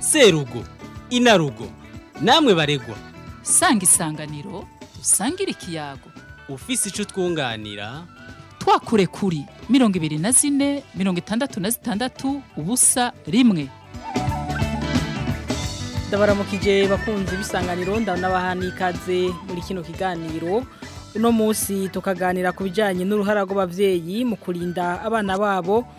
serugo inarugo namwe baregwa sanga isanganiro dusangire ikiyago ufise icyo twunganira twakure kuri mirongo ibiri na zine mirongo itandatu na zitandatu ubusa rimwe ndabaramukije bakunze ibisanganiro ndabona ikaze muri kino kiganiro uno munsi tukaganira ku bijyanye n'uruhara rw'ababyeyi mu kurinda abana babo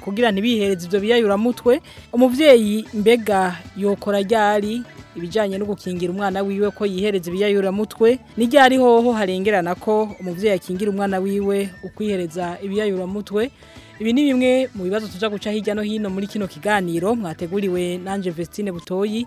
kugira ntibihereze ibyo biyayuramutwe umubyeyi mbega yokora ryari ibijyanye no gukingira umwana wiwe ko yihereza ibiyayuramutwe n'ijya ari hoho harengerana ko umubyeyi akingira umwana wiwe ukwihereza ibiyayuramutwe ibi ni bimwe mu bibazo tujya guca hirya no hino muri kino kiganiro mwateguriwe nanjye Vestine butoyi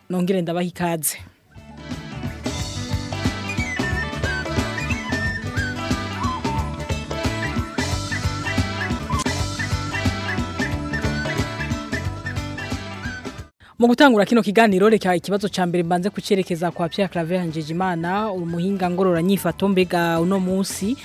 nongere ndabaha ikaze mu gutangura kino kiganiro reka ikibazo cya mbere mbanze kucyerekeza kwa Pierre Claver Njejimana umuhinga ngorora mbega uno munsi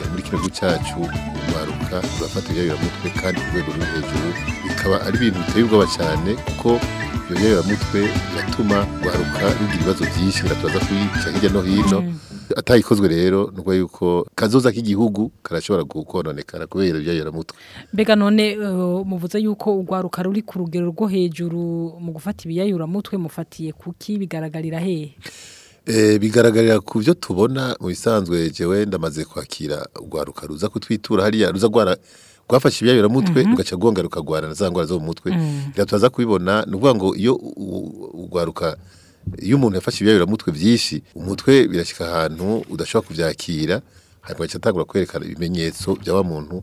eh, muri kino gihugu cyacu urwaruka rurafata ibiyabiramutwe kandi ku rwego ruri hejuru bikaba ari ibintu biteye ubwoba cyane kuko ibyo biyabiramutwe biratuma urwaruka rugira ibibazo byinshi biratubaza kuyica hirya no hino mm. atayikozwe rero nubwo yuko kazoza k'igihugu karashobora gukononekara kubera ibyo mutwe mbega none uh, muvuze yuko urwaruka ruri ku rugero rwo hejuru mu gufata ibiyayura mutwe mufatiye kuki bigaragarira hehe eh, bigaragarira ku byo tubona mu bisanzwe jewe ndamaze kwakira urwaruka ruza kutwitura hariya ruza rwara rwafashe mutwe mhm. rugaca rwonga rukagwara na za ndwara zo mu mutwe mm. rero turaza kubibona ni ukuvuga ngo iyo urwaruka iyo umuntu yafashe mutwe byinshi umutwe birashyika ahantu udashobora kubyakira hanyuma aca atangura kwerekana ibimenyetso bya wa muntu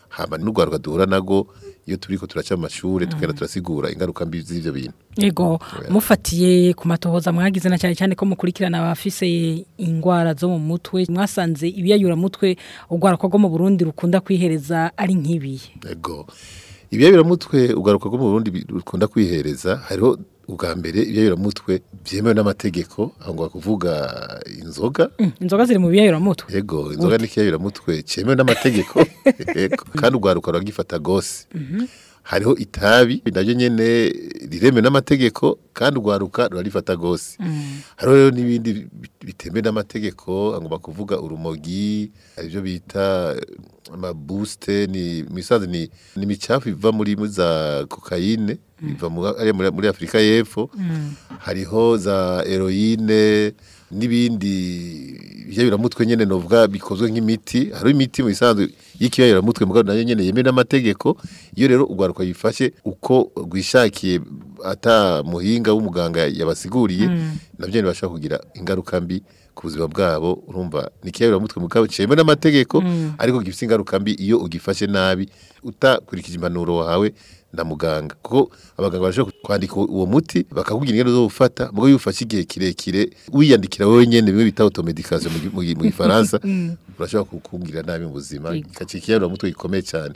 haba n'urwaruka duhura nago iyo turi ko turaca amashuri tukera mm. turasigura ingaruka mbi z'ibyo bintu yego mufatiye ku matohoza mwagize na cyane cyane ko mukurikirana abafise indwara zo mu mutwe mwasanze ibiyayura mutwe urwaruka rwo mu Burundi rukunda kwihereza ari nk'ibiye yego ibiyayura mutwe urwaruka rwo mu Burundi rukunda kwihereza hariho ubwa mbere ibiyayiramutwe byemewe n'amategeko ngo kuvuga inzoga mm, inzoga ziri mu biyayiramutwe yego inzoga n'ikiyayiramutwe cyemewe n'amategeko kandi urwaruka ruragifata rwose mhm. hariho itabi nabyo nyene riremewe n'amategeko kandi urwaruka rurarifata gose mm. hariho rero n'ibindi bitemewe n'amategeko agomba kuvuga urumogi aribyo bita mm, amabuste ni misazi ni imicafu iva muri za kokayine biva mm. muri Afurika y'Epfo hariho za heroine n'ibindi biramutwe nyine novuga bikozwe nk'imiti hari imiti mu bisanzwe y'ikiyayiramutwe mu nayo nyine yemewe n'amategeko iyo rero urwaruka yifashe uko rwishakiye atamuhinga w'umuganga yabasiguriye mm. nabyo bibasha kugira ingaruka mbi ku buzima bwabo urumva ni ikiyayiramutwe mu kabo cyemewe n'amategeko mm. ariko gifite ingaruka mbi iyo ugifashe nabi utakurikije impanuro wahawe na muganga kuko abaganga baje kwandika uwo muti bakakubwira ingano zo gufata mugo yufashe igihe kirekire wiyandikira wowe nyene bimwe bita automedication mu gifaransa mm. urashobora kukumbwira nabi mu buzima ikacikiyarura mutwe gikomeye cyane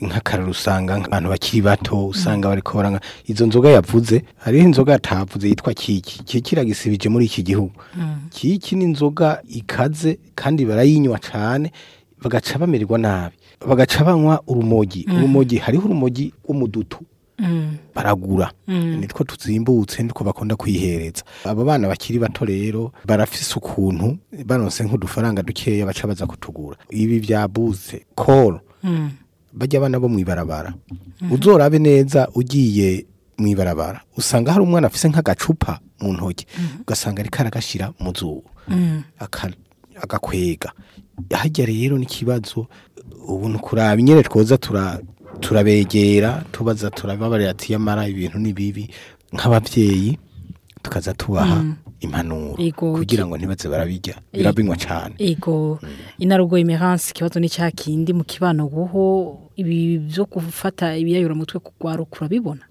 nk'akararo usanga abantu bakiri bato usanga bari kubaranga izo nzoga yavuze hariho inzoga yatavuze yitwa kiki kiki iragisibije muri iki gihugu hmm. kiki ni inzoga ikaze kandi barayinywa cyane bagaca bamererwa nabi bagaca banywa urumogi hmm. urumogi hariho urumogi w'umudutu baragura mm. Mm. nitwo tuzimbutse nitwo bakunda kwihereza abo bana bakiri bato rero barafise ukuntu baronse nk'udufaranga dukeya baca baza kutugura ibi byabuze koro mm. bajya abana bo mu ibarabara uzorabe neza ugiye mu ibarabara usanga hari umwana afise nk'agacupa mu ntoki ugasanga ariko aragashyira mu zuru agakwega hajya rero n'ikibazo ubu ni ukuraba nyine twoza turabegera tubaza turababarira ati yamara ibintu ni bibi nk'ababyeyi tukaza tubaha mm. impanuro kugira ngo ntibaze barabijya birabinywa cyane yego mm. inarubwo imeranse ikibazo ni cya kindi mu kibano guho ibi byo gufata ibiyayura mutwe kugwaruka urabibona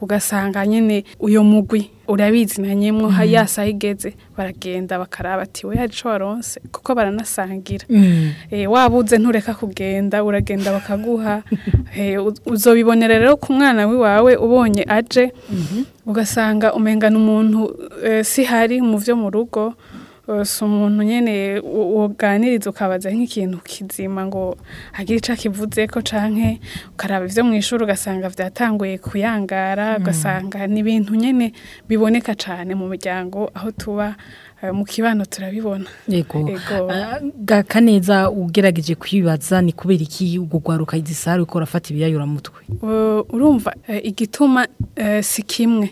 ugasanga nyine uyu mugwi urabizi na nyemwo mm. ya saa igeze baragenda bakaraba ati we hari waronse kuko baranasangira mm. eh, waba uze ntureka kugenda uragenda bakaguha eh, uzobibonera rero ku mwana wawe ubonye aje mhm. ugasanga umengana umuntu eh, si hari mu byo mu rugo si umuntu nyine uganiriza ukabaza nk'ikintu kizima ngo agire icyo akivuze ko canke ukaraba ibyo mm. mu ishuri ugasanga byatanguye kuyangara ugasanga ni ibintu nyine biboneka cyane mu muryango aho tuba eh, mu kibano turabibona yego ah, gakaneza ugerageje kwibaza ni kubera iki ugugwaruka igisare uko urafata ibiyayura mutwe urumva eh, igituma eh, si kimwe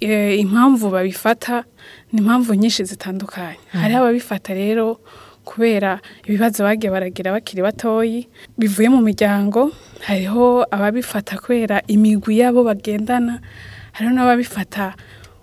Eh, impamvu babifata ni impamvu nyinshi zitandukanye hmm. hariho ababifata rero kubera ibibazo bagiye baragira bakiri batoyi bivuye mu miryango hariho ababifata kubera imigwi yabo bagendana hariho n'ababifata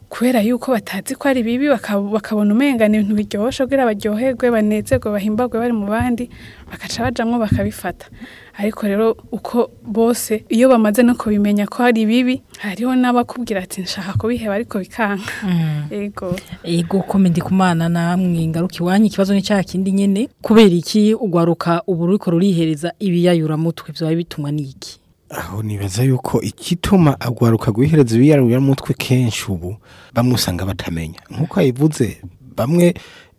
kubera yuko batazi ko ari bibi bakabona umengana ibintu biryoshye kugira baryoherwe banezerwe bahimbagwe bari mu bandi bagaca bajamwo bakabifata ariko rero uko bose iyo bamaze no kubimenya ko hari bibi hariho n'abakubwira ati nshaka kubiheba ariko bikanka mm. yego yego komedi kumana namwe ngaruka iwanyu ikibazo ni cya kindi nyene kubera iki ugwaruka ubu ruriko rurihereza ibiyayura mutwe byaba bitumwa n'iki aho nibaza yuko ikituma agwaruka guhereza ibiyarura mutwe kenshi ubu bamusanga batamenya nkuko ayivuze bamwe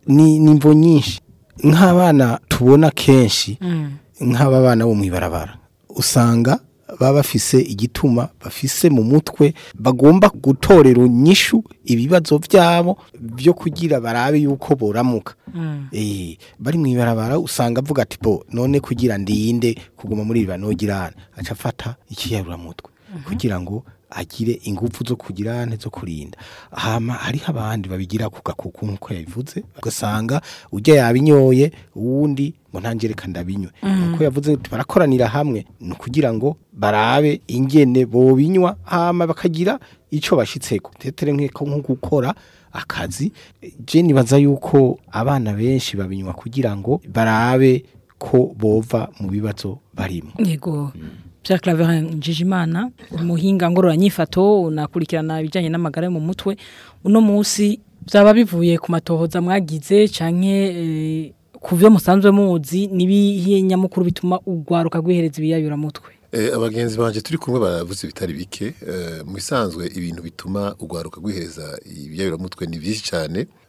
ni nimvo nyinshi nk'abana tubona kenshi mm. nk'aba bana bo mu ibarabara usanga baba bafise igituma bafise mu mutwe bagomba gutorera inyishu ibibazo byabo byo kugira barabe yuko boramuka mm. eh, bari mu ibarabara usanga avuga ati bo none kugira ndinde kuguma muri iri banogirane aca afata ikiyarura mutwe mm-hmm. kugira ngo agire ingufu zo kugira zo kurinda hama hariho abandi babigira ku gakuku nk'uko yabivuze ugasanga ujya yabinyoye uwundi ngo ntangire ndabinywe mm. nk'uko yavuze barakoranira hamwe ni ukugira ngo barabe ingene bobinywa hama bakagira icyo bashyitseko tetere nko gukora akazi je nibaza yuko abana benshi babinywa kugira ngo barabe ko bova mu bibazo barimo yego mm. Pierre Claver Njijimana umuhinga ngororanyifato unakurikirana ibijyanye n'amagara mu mutwe uno munsi byaba bivuye ku matohoza mwagize canke eh, ku byo musanzwe muzi n'ibihe nyamukuru bituma ugwaruka rwihereza ibiyabura mutwe eh, abagenzi banjye turi kumwe baravuze bitari bike eh, mu isanzwe ibintu bituma ugwaruka rwihereza ibiyabura mutwe ni byinshi cyane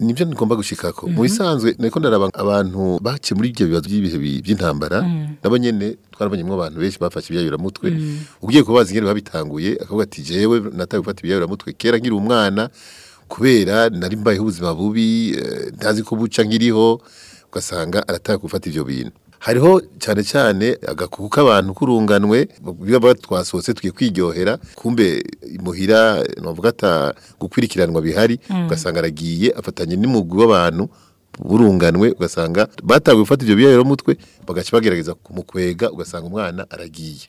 nibyo nigomba gushika mhm. mu bisanzwe niko ndaraba abantu bakiye muri ibyo bibazo by'ibihe by'intambara mhm. nabo nyene twarabonyemo abantu benshi bafashe ibyayura mutwe mhm. ugiye kubaza ingere babitanguye akavuga ati jewe nataye gufata ibyayura mutwe kera nkiri umwana kubera nari mbayeho ubuzima bubi eh, ntazi ko buca nkiriho ugasanga arataka gufata ivyo bintu hariho cyane cyane agakuku k'abantu k'urunganwe biba twasohotse twiye kwiryohera kumbe imuhira navuga ata gukurikiranwa bihari mm. ugasanga aragiye afatanye n'umugwi w'abantu burunganwe ugasanga batawe gufata ibyo biyaheromutwe bagaca bagerageza kumukwega ugasanga umwana aragiye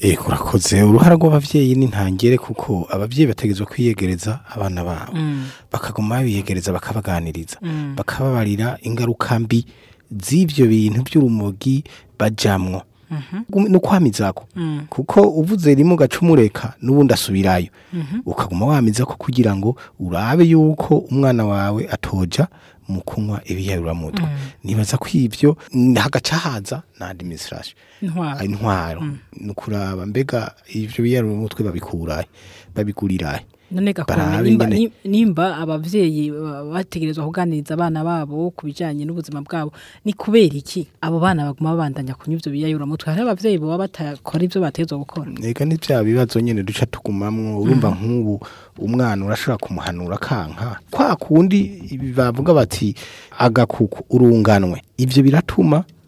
eh kurakoze uruhara rw'ababyeyi ni ntangere kuko ababyeyi bategerezwa kwiyegereza abana babo hmm. bakaguma babiyegereza bakabaganiriza hmm. bakababarira ingaruka mbi z'ibyo bintu by'urumogi bajyamwo no mm-hmm. kwamizako mm. kuko uvuze rimwe gacumureka n'ubundi asubirayo mm-hmm. ukaguma ko kugira ngo urabe yuko umwana wawe atoja mu kunywa ibiyaruramutwe mm. nibaza ko ibyo hagaca haza n'andi intwaro mm. ni ukuraba mbega ibyo biyaruramutwe babikurahe babigurirahe none gakomeye nimba ababyeyi bategerezwa kuganiriza abana babo ku bijyanye n'ubuzima bwabo ni kubera iki abo bana baguma babandanya kunywa ibyo biyayura mutwe hari ababyeyi baba batakora ibyo bateza gukora reka ni bibazo nyine duca tugumamwo urumva mm. nk'ubu umwana urashobora kumuhanura akanka kwa kundi bavuga bati agakuku urunganwe ibyo biratuma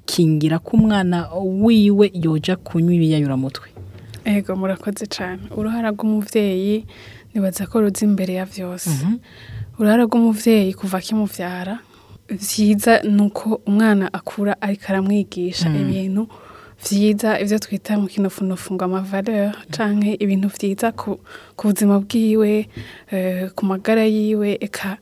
gukingira ko umwana wiwe yoja kunywa ibiyayuramutwe yego murakoze cyane uruhara rw'umubyeyi nibaza ko ruzi imbere ya byose mhm. uruhara rw'umubyeyi kuva akimubyara byiza ni uko umwana akura ariko aramwigisha mm. ibintu byiza ibyo twita mu kinofunofu ngo amavareri cyangwa ibintu byiza ku buzima bwiwe eh, ku magara yiwe eka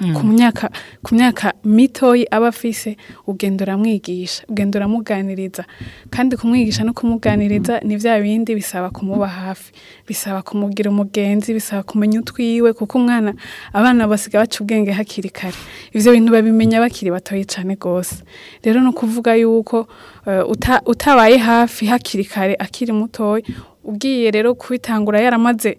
mm. ku myaka mitoyi aba afise ugenda uramwigisha ugenda uramuganiriza kandi kumwigisha no kumuganiriza ni bya bindi bisaba kumuba hafi bisaba kumugira umugenzi bisaba kumenya utwiwe kuko umwana abana basiga baca ubwenge hakiri kare ibyo bintu babimenya bakiri batoye cyane rwose rero ni ukuvuga yuko eh, utabaye hafi hakiri kare akiri mutoya ugiye rero kubitangura yaramaze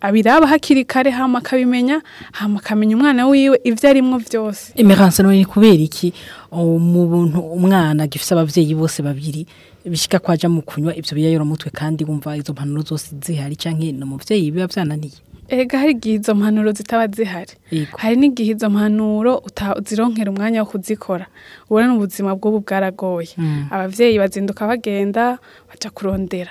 abiraba hakiri kare hama akabimenya hama akamenya umwana wiwe ibyo arimo byose imihanso ni kubera iki mu buntu umwana agifite ababyeyi bose babiri bishika kwaja mu kunywa ivyo biyayora mutwe kandi wumva izo mpanuro zose zihari canke no muvyeyi biba vyananiye ega hari igihe izo mpanuro zitaba zihari hari n'igihe izo mpanuro zironkera umwanya wo kuzikora ubona ni ubuzima bw'ubu bwaragoye hmm. Ababyeyi bazinduka bagenda baca kurondera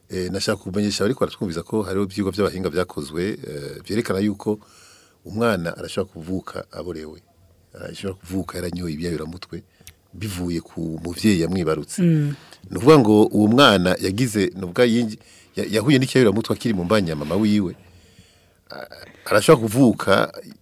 eh, nashaka kumenyesha ariko baratwumviza ko hariho ibyigwa by'abahinga byakozwe byerekana eh, yuko umwana arashobora kuvuka aborewe arashobora kuvuka yaranyoye ibiyayura mutwe bivuye ku mubyeyi yamwibarutse mm. ni ukuvuga ngo uwo mwana yagize nubwo yahuye n'ikiyabiramutwe akiri mu mbanya mama wiwe arashobora kuvuka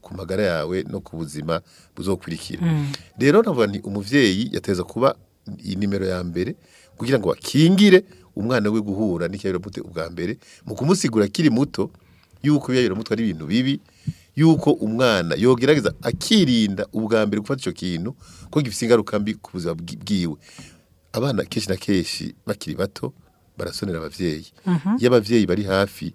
ku magara yawe no ku buzima buzokurikira mm. rero navuga ni umubyeyi yateza kuba iyi nimero ya mbere kugira ngo akingire umwana we guhura n'ikibazo ubwa mbere mu kumusigura akiri muto yuko ibiyabiramutwe ari ibintu bibi yuko umwana yogerageza akirinda ubwa mbere gufata icyo kintu kuko gifite ingaruka mbi ku buzima bwiwe abana kenshi na kenshi bakiri bato barasonera ababyeyi mhm. iyo ababyeyi bari hafi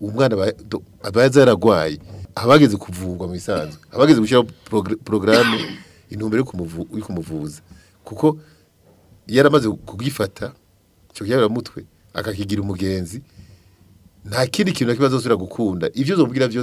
umwana abaza yaragwaye abageze kuvurwa mu isanzwe abageze gushyira programme intumbero yo kumuvuza kuko yaramaze kugifata cyo kiyera mutwe akakigira umugenzi nta kindi kintu kibazo zira gukunda ivyo zombwira byo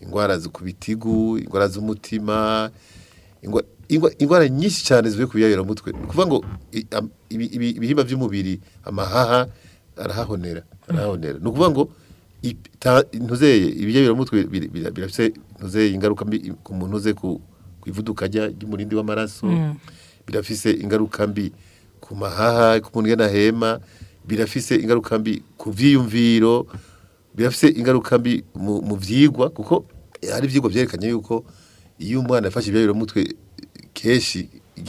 indwara ku bitigu indwara z'umutima indwara nyinshi cyane zivuye ku biyayuramutwe ni ukuvuga ngo ibihimba by'umubiri amahaha arahahonera arahahonera mm. ni ukuvuga ngo ntuzeye ibiyayuramutwe birafite ntuzeye ingaruka ku muntu uze ku ivuduka ry'umurindi w'amaraso mm. birafise ingaruka mbi ku mahaha ku muntu hema birafise ingaruka mbi ku byiyumviro birafise ingaruka mbi mu byigwa kuko hari ibyigwa byerekanye yuko iyo umwana yafashe ibyayuramutwe kenshi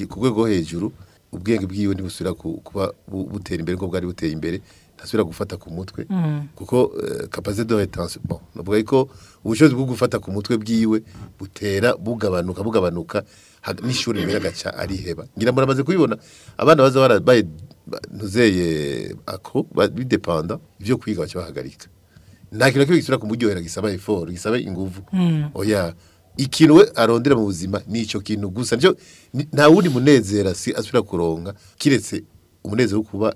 ku rwego hejuru ubwenge bwiwe ntibusubira kuba butera imbere nk'uko bwari buteye imbere ntasubira gufata ku mutwe mm. kuko kapasite do retansi bo ni ko ubushobozi bwo gufata ku mutwe bwiwe butera bugabanuka bugabanuka n'ishuri rimwe agaca ariheba ngira ngo muramaze kubibona abana baza barabaye ntuzeye ako bidepanda ibyo kwiga baca nta kintu na kimwe gisubira kumuryohera gisaba eforo gisaba ingufu mm. oya ikintu we arondera mu buzima ni icyo kintu gusa nta wundi munezero asubira kuronga kiretse umunezero wo kuba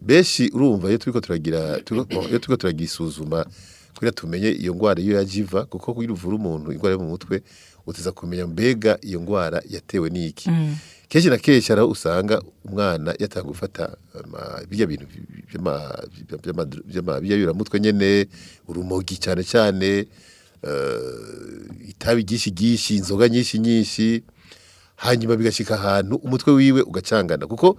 benshi urumva iyo turiko turagira iyo turiko turagisuzuma kugira tumenye iyo ndwara iyo yajiva kuko kugira uvura umuntu indwara yo mu mutwe uteza kumenya mbega iyo ndwara yatewe n'iki mm. kenshi na kenshi aho usanga umwana yatanga gufata bijya bintu by'amabiyamutwe nyine urumogi cyane cyane eh, itabi ryinshi ryinshi inzoga nyinshi nyinshi hanyuma bigashyika ahantu umutwe wiwe ugacangana kuko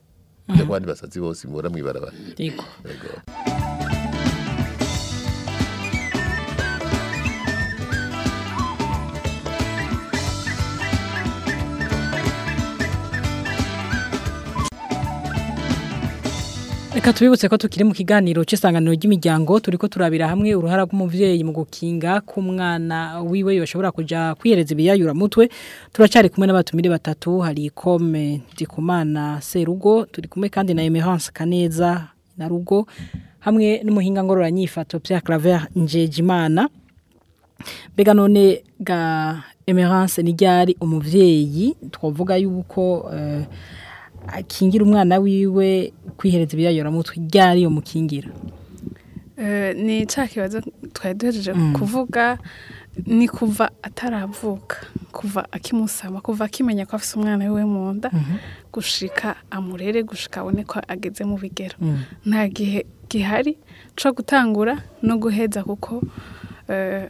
by'abandi basazi bose mubona mu ibarabara Reka tubibutse ko tukiri mu kiganiro cy'isanganiro ry'imiryango turi ko turabira hamwe uruhara rw'umubyeyi mu gukinga k'umwana wiwe yoshobora kujya kwiyereza ibiyayura mutwe turacari kumwe n'abatumire batatu hari ikome Ndikumana Serugo turi kumwe kandi na Emerance Kaneza na Rugo hamwe n'umuhinga ngororanyifato Pierre Claver Njejimana mbega none ga Emerance ni ryari umubyeyi twavuga yuko uh, akingira umwana wiwe kwihereza ibiyayuramutwe ryari iyo mukingira eh, ni cya kibazo twari duhejeje mm. kuvuga ni kuva ataravuka kuva akimusaba kuva akimenya ko afite umwana wiwe mu nda mhm. gushika amurere gushika abone ko ageze mu bigero mm. nta gihe gihari cyo gutangura no guheza kuko eh,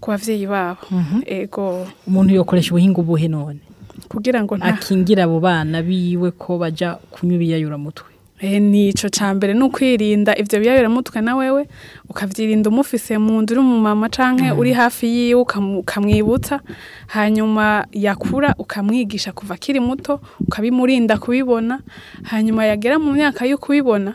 ku babyeyi babo mm -hmm. umuntu yokoresha ubuhinga ubuhe none kugira ngo akingire abo bana biwe ko bajya kunywa ibiyayuramutwe eh, ni mbere cambere no ibyo ivyo mutwe na wewe ukavyirinda umufise mu nzu uri mu mama canke mm. uri hafi yiwe ukamwibutsa hanyuma yakura ukamwigisha kuva akiri muto ukabimurinda kubibona hanyuma yagera mu myaka yo kubibona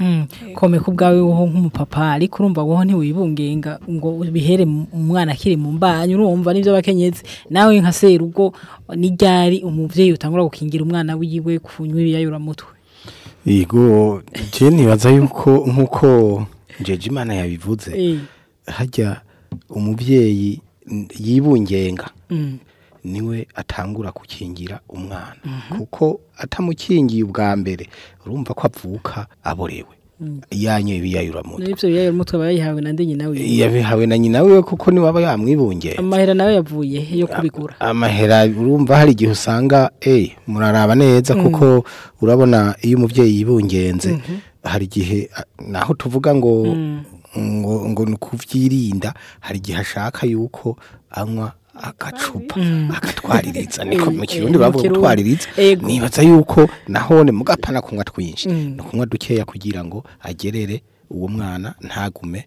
mm. komeka ubwawe woho nk'umupapa ariko urumva woho ntiwibungenga ngo bihere umwana akiri mu mbanyi urumva n'ibyo bakenyezi nawe nka serugo ryari umubyeyi utangura gukingira umwana wiwe kunywa ibiyayuramutwe yego njye ntibaza yuko nk'uko jeje imana yabivuze hajya umubyeyi yibungenga mm. niwe atangura gukingira umwana mm-hmm. kuko atamukingiye ubwa mbere urumva ko avuka aborewe yanyoye ibiyayuramutwe n'ibyo biyayuramutwe aba yayihawe na nyina wiwe yabihawe na nyina wiwe kuko niwe aba yamwibungiye amahera nawe yavuye yo kubigura amahera urumva hari igihe usanga eee eh, muraraba neza mm. kuko urabona iyo umubyeyi yibungenze mm-hmm. hari igihe naho tuvuga ngo mm. ngo ngo ni ukubyirinda hari igihe ashaka yuko anywa agacupa akatwariritsa hmm. niko mu kirundi bavuga gutwariritsa nibaza yuko nahone mugapana kunywa twinshi hmm. no kunywa dukeya kugira ngo agerere uwo mwana ntagume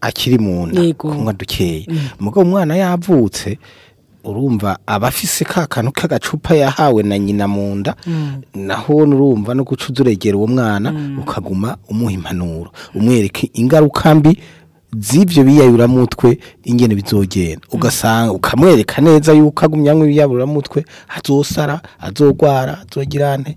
akiri mu nda kunywa dukeya mm. mugabo umwana yavutse urumva aba afise ka kantu k'agacupa yahawe na nyina mu nda mm. naho urumva no guca uduregera uwo mwana mm. ukaguma umuha impanuro umwereka ingaruka mbi z'ibyo biyayuramutwe ingene bizogenda ugasanga ukamwereka neza yuko agumyamo ibiyayuramutwe azosara azogwara azogirane.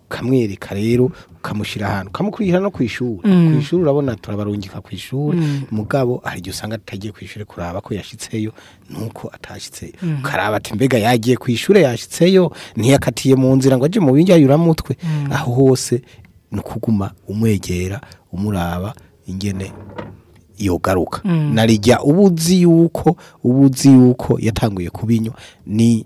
ukamwereka rero ukamushyira ahantu ukamukurikira no ku ishuri mm. ku urabona turabarungika ku ishuri mm. mugabo hari igihe usanga atagiye ku kuraba ko yashyitseyo nuko atashyitseyo ukaraba ati mbega yagiye ku yashyitseyo ntiyakatiye mu nzira ngo ajye mu mutwe aho hose ni ukuguma umwegera umuraba ingene yogaruka narijya ubuzi yuko ubuzi yuko yatanguye kubinywa ni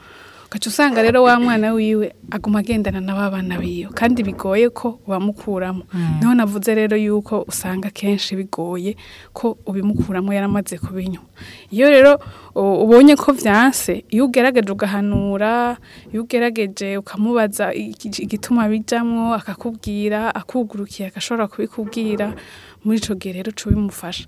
ugaca usanga rero wa mwana wiwe aguma agendana na ba bana biwe kandi bigoye ko wamukuramo mm. niho navuze rero yuko usanga kenshi bigoye ko ubimukuramo yaramaze kubinywa iyo rero ubonye ko byanse iyo ugerageje ugahanura iyo ugerageje ukamubaza igituma bijyamo akakubwira akugurukiye agashobora kubikubwira muri icyo gihe rero uca ubimufasha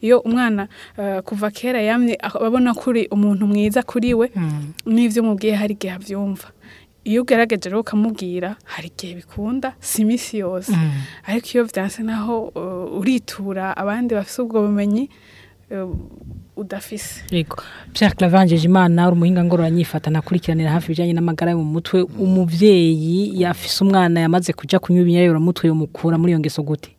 iyo umwana eh, kuva kera yamye abona ko uri umuntu mwiza kuri we mm. n'ibyo umubwiye hari igihe abyumva iyo ugerageje rero ukamubwira hari igihe bikunda si iminsi yose mm. ariko iyo byanse naho uh, uritura abandi bafite ubwo bumenyi uh, udafise yego Pierre clavangeje imana uri umuhinga ngororanyifatana nakurikiranira hafi ibijyanye n'amagara yo mu mutwe mm. umubyeyi yafise umwana yamaze kujya kunywa mutwe yomukura muri iyo ngeso gute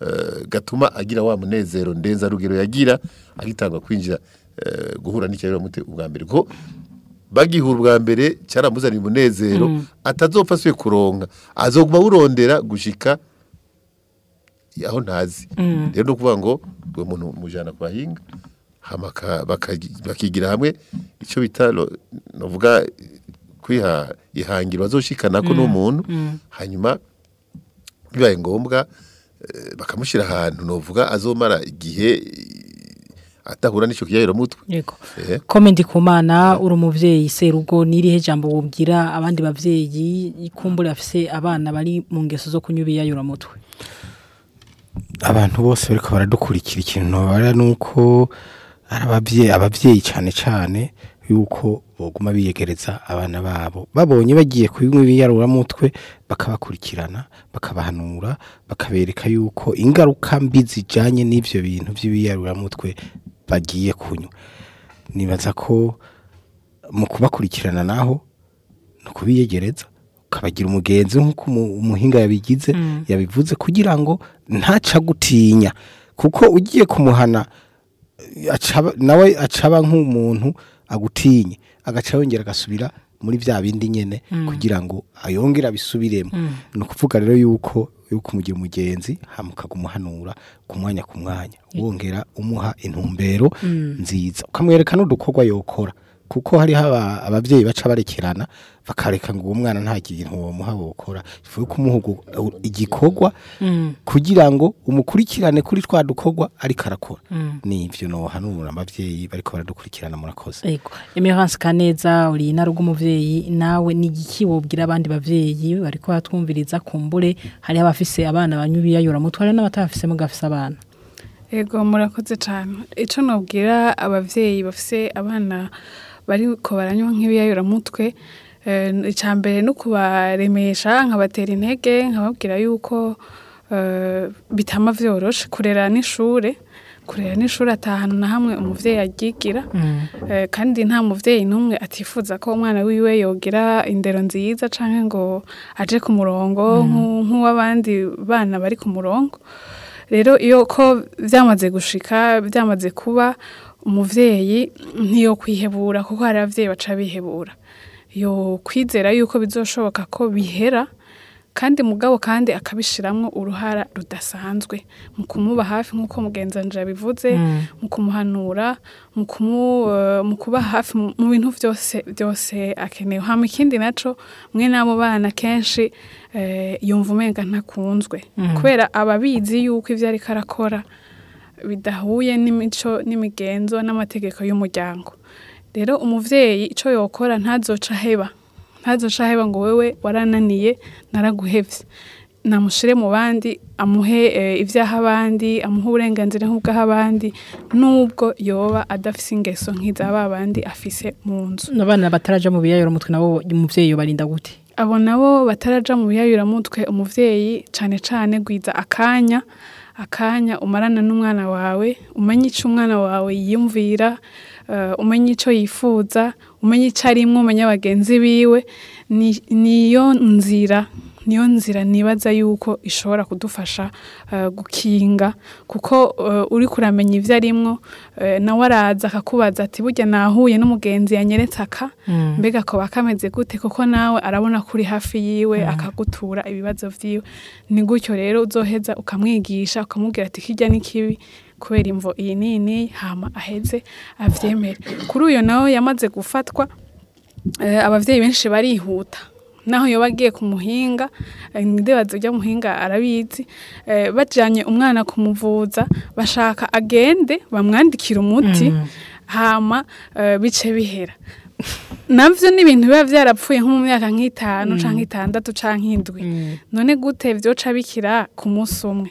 eh, gatuma agira wa munezero ndenza rugero yagira agitangwa kwinjira eh, guhura n'icyayi bamute ubwa mbere ko bagihura ubwa mbere cyaramuzaniye umunezero hmm. atazopfa asuye kuronga azoguma awurondera gushika aho ntazi hmm. rero ni ukuvuga ngo uwo muntu mujyana ku bahinga bakigira hamwe icyo bita navuga kwiha ihangiro bazoshikana ko mm, n'umuntu mm. hanyuma bibaye ngombwa eh, bakamushyira ahantu navuga azomara igihe atahura n'icyo kigero mutwe yego komedi eh? ku mwana eh. uri umubyeyi serugo n'irihe jambo wubwira abandi babyeyi kumbura afise abana bari mu ngeso zo kunyubiyayura mutwe abantu bose bariko baradukurikira ikintu bari uko ari ababyeyi cyane cyane yuko baguma biyegereza abana babo babonye bagiye kubinywa ibiyaruraramutwe bakabakurikirana bakabahanura bakabereka yuko ingaruka mbi zijyanye n'ibyo bintu by'ibiyaruraramutwe bagiye kunywa nibaza ko mu kubakurikirana naho ni ukubiyegereza ukabagira umugenzi nk'uko umuhinga yabigize mm. yabivuze kugira ngo ntacagutinya kuko ugiye kumuhana nawe acaba nk'umuntu agutinye agaca yongera agasubira muri bya bindi nyine mm. kugira ngo ayongere abisubiremo mm. ni ukuvuga rero yuko yuko umugira umugenzi hamukaga umuhanura ku mwanya ku mwanya wongera umuha intumbero mm. nziza ukamwereka n'udukorwa yokora kuko hariho ababyeyi baca barekerana bakareka ngo uwo mwana nta kintu bamuha gukora ifu kumuha igikorwa mm. kugira ngo umukurikirane kuri twa dukorwa ariko arakora mm. ni ibyo ntuhanura ababyeyi bari baradukurikirana murakoze emerance kaneza uri inarwa umubyeyi nawe ni igiki wobwira abandi babyeyi bari kuhatwumviriza kumbure hari abafise abana banyu ibiyayura mutwara n'abatafise mugafise abana ego murakoze cyane icyo nabwira ababyeyi bafise abana bariko baranywa nk'ibiyayura mutwe Eh, icya mbere ni ukubaremesha nkabatera intege nkababwira yuko eh, bitama byoroshe kurera n'ishuri kurera n'ishuri atahantu na hamwe umubyeyi agigira mm. eh, kandi nta mubyeyi n'umwe atifuza ko umwana wiwe yogira indero nziza canke ngo aje ku murongo mm. nk'uw'abandi bana bari ku murongo rero iyo ko byamaze gushika byamaze kuba umuvyeyi ntiyokwihebura kuko hari abavyeyi baca bihebura yo kwizera yuko bizoshoboka ko bihera kandi mugabo kandi akabishiramo uruhara rudasanzwe mu kumuba hafi nk'uko mugenzanje yabivuze mm. mu kumuhanura mu eh, kuba hafi mu bintu byose byose akeneye hama ikindi nacyo mwe n'abo bana kenshi eh, yumva umenga ntakunzwe mm. kubera ababizi yuko ibyo ariko arakora bidahuye n'imico n'imigenzo n'amategeko y'umuryango rero umubyeyi icyo yokora ntazoca aheba ntazoca ngo wewe warananiye naraguhebye namushyire mu bandi amuhe eh, ibyaha abandi amuhe uburenganzira abandi nubwo yoba adafise ingeso nk'iza ba bandi afise mu nzu n'abana bataraja mu biyayuramutwe nabo umubyeyi yobarinda gute abo nabo bataraja mu mutwe umubyeyi cyane cyane gwiza akanya akanya umarana n'umwana wawe umanye icyo umwana wawe yiyumvira Eh, umenye icyo yifuza umenya icyo arimo umenya bagenzi biwe niyo nzira niyo nzira nibaza yuko ishobora kudufasha eh, gukinga kuko eh, uri kuramenya ibyo arimwo nawe araza akakubaza ati burya nahuye n'umugenzi yanyeretse aka mm. mbega akaba kameze gute kuko nawe arabona ko uri hafi yiwe mm. akagutura ibibazo byiwe ni gutyo rero uzoheza ukamwigisha ukamubwira ati kirya ni kibi kubera imvo iyi nini hama aheze abyemere kuri uyu nawe yamaze gufatwa eh, ababyeyi benshi barihuta naho iyo bagiye ku muhinga ntidebaze ujya muhinga arabizi eh, bajyanye umwana kumuvuza bashaka agende bamwandikira umuti mm. hama eh, bice bihera nabyo ni ibintu biba byarapfuye nko mu myaka nk'itanu mm. cyangwa itandatu cyangwa nk'indwi mm. none gute byoca bikira ku munsi umwe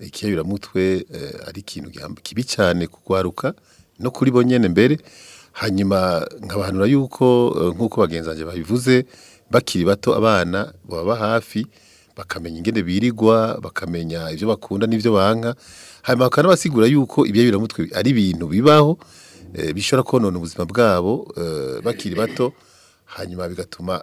ikiyayura mutwe eh, ari ikintu kibi cyane kugwaruka no kuri bo nyene mbere hanyuma nkabahanura yuko eh, nkuko bagenzi banje babivuze bakiri bato abana baba hafi bakamenya ingene birigwa bakamenya ibyo bakunda n'ibyo banka hanyuma bakanabasigura yuko ibyo biramutwe ari ibintu bibaho eh, bishobora konona ubuzima bwabo eh, bakiri bato hanyuma bigatuma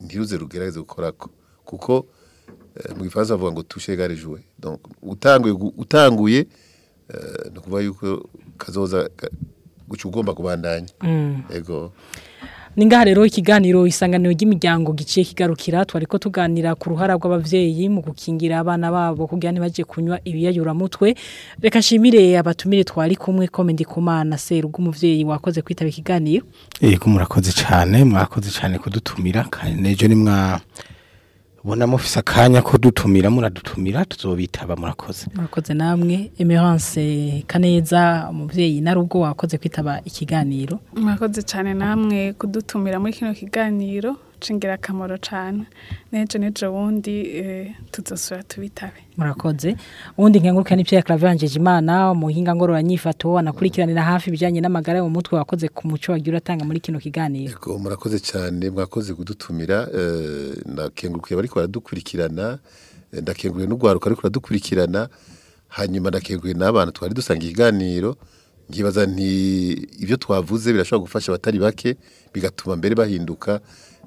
ntiruze rugerageze gukorako kuko eh, mu gifaransa bavuga ngo toucher gare jouer utanguye utanguye eh, no kuvuga yuko kazoza guca ugomba kubandanya yego mm. ningaha rero ikiganiro isanganiro ry'imiryango giciye kigarukira twari ko tuganira ku ruhara rw’ababyeyi mu gukingira abana babo kugira ntibaje kunywa ibiyayura mutwe reka shimire abatumire twari kumwe komende kumana serugo umuvyeyi wakoze kwitaba ikiganiro yego murakoze cyane murakoze cyane kudutumira kandi nejo ni mwa ubona mufise akanya ko dutumira muradutumira tuzobitaba murakoze murakoze namwe emerance kaneza umubyeyi na rugo wakoze kwitaba ikiganiro murakoze cyane namwe kudutumira muri kino kiganiro cy'ingirakamaro cyane n'ejo n'ejo bundi eh, tuzasura tubitabe murakoze ubundi nkenguruke ni Pierre Clavangeje Imana umuhinga ngorora nyifato anakurikiranira hafi bijyanye n'amagara mu mutwe wakoze ku muco wagira uratanga muri kino kiganiro yego murakoze cyane mwakoze kudutumira eh, ndakengurukiye bari baradukurikirana eh, ndakenguriye n'urwaruka ariko baradukurikirana hanyuma ndakenguriye n'abantu twari dusanga ikiganiro ngibaza nti ibyo twavuze birashobora gufasha abatari bake bigatuma mbere bahinduka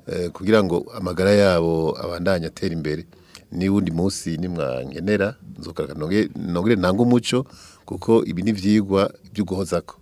Eh, kugira ngo amagara yabo abandanye atera imbere n'uwundi munsi nimwankenera nzoka nongere ntange umuco kuko ibi ni ibyigwa byo ko.